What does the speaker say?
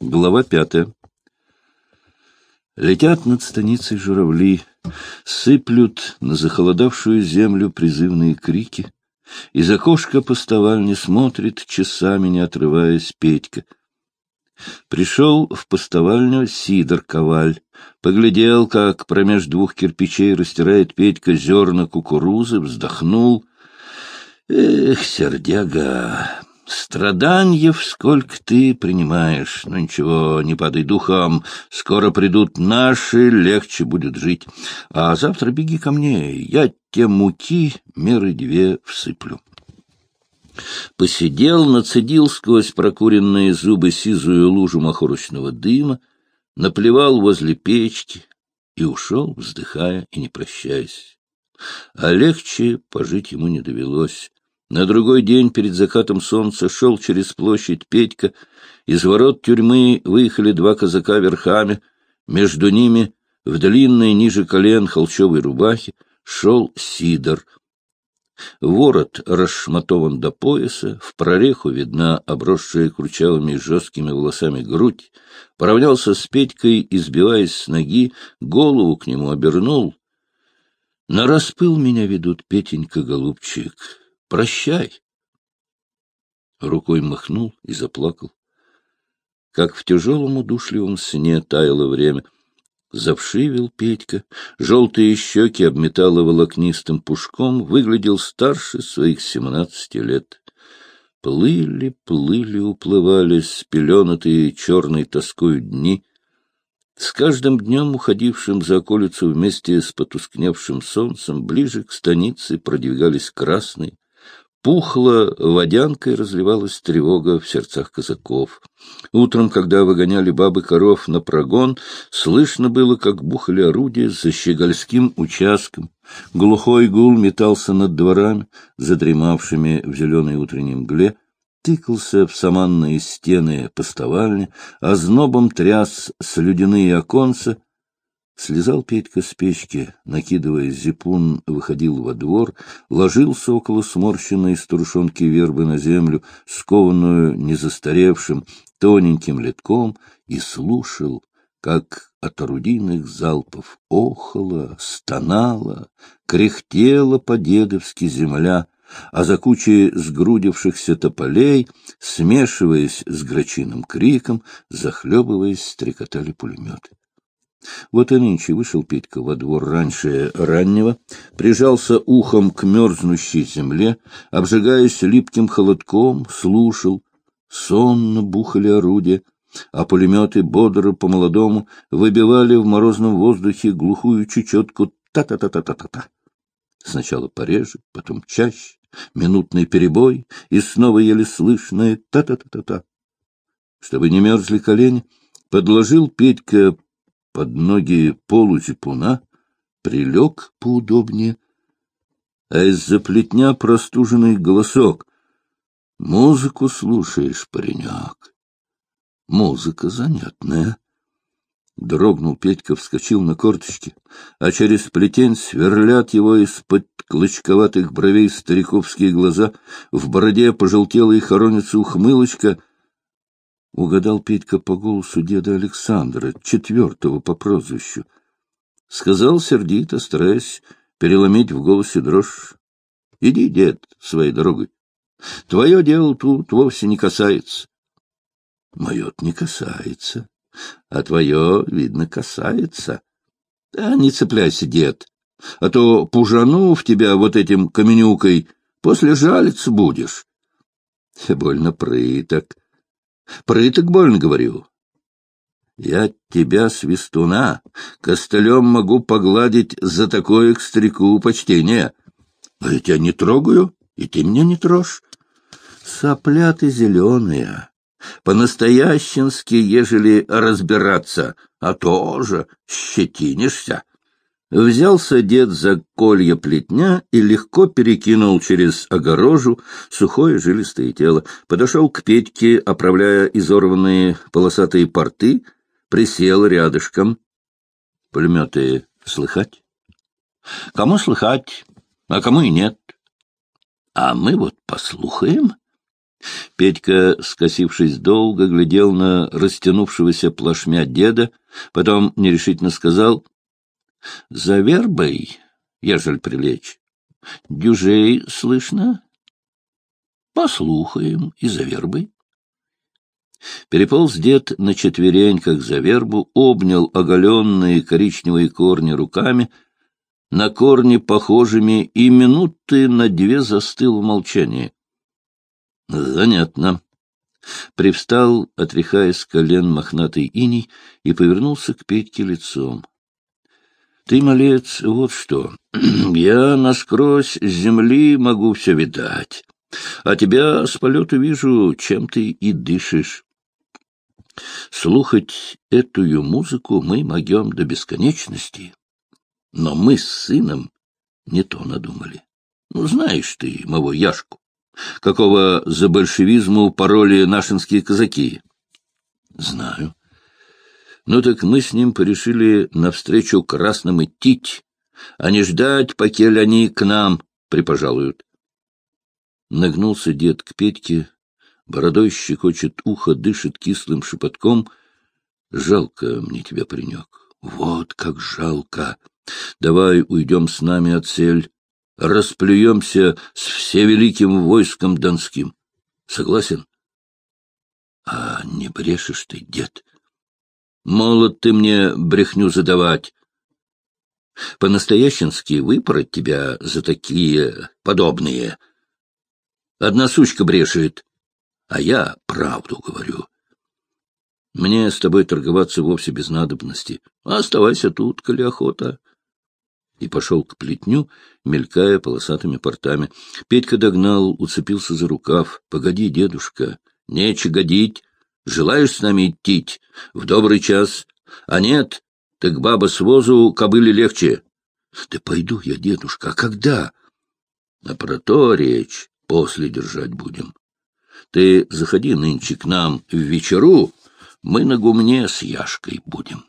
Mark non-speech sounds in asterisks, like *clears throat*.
Глава пятая. Летят над станицей журавли, сыплют на захолодавшую землю призывные крики. Из окошка поставальни смотрит, часами не отрываясь, Петька. Пришел в поставальню Сидор Коваль, поглядел, как промеж двух кирпичей растирает Петька зерна кукурузы, вздохнул. Эх, сердяга, Страданьев сколько ты принимаешь. Ну ничего, не падай духом. Скоро придут наши, легче будет жить. А завтра беги ко мне, я те муки меры две всыплю. Посидел, нацедил сквозь прокуренные зубы сизую лужу махорочного дыма, наплевал возле печки и ушел, вздыхая и не прощаясь. А легче пожить ему не довелось. На другой день перед закатом солнца шел через площадь Петька. Из ворот тюрьмы выехали два казака верхами. Между ними, в длинной ниже колен холчевой рубахе, шел Сидор. Ворот расшматован до пояса, в прореху видна обросшая кручавыми жесткими волосами грудь. Поравнялся с Петькой, избиваясь с ноги, голову к нему обернул. На распыл меня ведут, Петенька, голубчик. Прощай. Рукой махнул и заплакал. Как в тяжелом удушливом сне таяло время. Завшивил Петька, желтые щеки обметало волокнистым пушком, выглядел старше своих семнадцати лет. Плыли, плыли, уплывали спеленатые черной тоской дни. С каждым днем, уходившим за околицу вместе с потускневшим солнцем, ближе к станице продвигались красные, Пухло водянкой разливалась тревога в сердцах казаков. Утром, когда выгоняли бабы коров на прогон, слышно было, как бухали орудия за щегольским участком. Глухой гул метался над дворами, задремавшими в зеленой утренней мгле, тыкался в саманные стены поставальни, а знобом тряс слюдяные оконца, Слезал Петька с печки, накидывая зипун, выходил во двор, ложился около сморщенной старушонки вербы на землю, скованную незастаревшим тоненьким литком, и слушал, как от орудийных залпов охала, стонала, кряхтела по-дедовски земля, а за кучей сгрудившихся тополей, смешиваясь с грачиным криком, захлебываясь, стрекотали пулеметы. Вот и нынче вышел Петька во двор раньше раннего, прижался ухом к мерзнущей земле, обжигаясь липким холодком, слушал. Сонно бухали орудия, а пулеметы бодро по-молодому выбивали в морозном воздухе глухую чечетку та-та-та-та-та-та. Сначала пореже, потом чаще, минутный перебой и снова еле слышное та-та-та-та-та. Чтобы не мерзли колени, подложил Петька под ноги полузипуна, прилег поудобнее, а из-за плетня простуженный голосок. Музыку слушаешь, паренек. Музыка занятная. Дрогнул Петька, вскочил на корточки, а через плетень сверлят его из-под клочковатых бровей стариковские глаза, в бороде пожелтела и хоронится ухмылочка — Угадал Петька по голосу деда Александра, четвертого по прозвищу. Сказал сердито, стараясь переломить в голосе дрожь. — Иди, дед, своей дорогой. Твое дело тут вовсе не касается. — Мое не касается, а твое, видно, касается. Да не цепляйся, дед, а то пужану в тебя вот этим каменюкой, после жалиться будешь. Больно прыток. Прыток больно, говорю. Я тебя, свистуна, костылем могу погладить за такое к старику почтение. А я тебя не трогаю, и ты меня не трожь. Сопля ты зеленая, по-настоященски, ежели разбираться, а тоже щетинишься. Взялся дед за колья плетня и легко перекинул через огорожу сухое жилистое тело. Подошел к Петьке, оправляя изорванные полосатые порты, присел рядышком. Пулеметы слыхать? Кому слыхать, а кому и нет. А мы вот послухаем. Петька, скосившись долго, глядел на растянувшегося плашмя деда, потом нерешительно сказал — За вербой, ежель прилечь. Дюжей слышно? Послухаем и за вербой. Переполз дед на четвереньках за вербу, обнял оголенные коричневые корни руками, на корни похожими, и минуты на две застыл в молчании. Занятно. Привстал, отряхая с колен мохнатый иней, и повернулся к Петьке лицом. Ты, малец, вот что. *clears throat* Я насквозь с земли могу все видать, а тебя с полета вижу, чем ты и дышишь. Слухать эту музыку мы могем до бесконечности, но мы с сыном не то надумали. Ну, знаешь ты, моего Яшку, какого за большевизму пароли нашинские казаки. Знаю. Ну так мы с ним порешили навстречу красным идти, а не ждать, покель они к нам припожалуют. Нагнулся дед к Петьке, бородой щекочет ухо, дышит кислым шепотком. Жалко мне тебя, паренек. Вот как жалко. Давай уйдем с нами от цель, расплюемся с всевеликим войском донским. Согласен? А не брешешь ты, дед? Молод ты мне брехню задавать. По-настоященски выпороть тебя за такие подобные. Одна сучка брешет, а я правду говорю. Мне с тобой торговаться вовсе без надобности. Оставайся тут, коли охота. И пошел к плетню, мелькая полосатыми портами. Петька догнал, уцепился за рукав. — Погоди, дедушка, нече годить. Желаешь с нами идти? В добрый час. А нет, так баба с возу кобыли легче. — Да пойду я, дедушка, а когда? — А про то речь после держать будем. Ты заходи нынче к нам в вечеру, мы на гумне с Яшкой будем.